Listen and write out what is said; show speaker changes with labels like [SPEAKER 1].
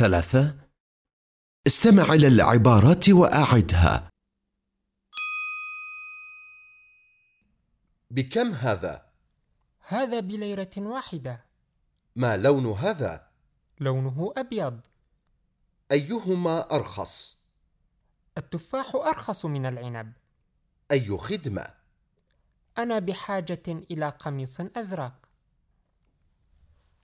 [SPEAKER 1] ثلاثة استمع إلى العبارات وأعدها بكم هذا؟
[SPEAKER 2] هذا بليرة واحدة
[SPEAKER 1] ما لون هذا؟
[SPEAKER 2] لونه أبيض
[SPEAKER 1] أيهما أرخص؟
[SPEAKER 2] التفاح أرخص من العنب
[SPEAKER 1] أي خدمة؟
[SPEAKER 2] أنا بحاجة إلى قميص أزرق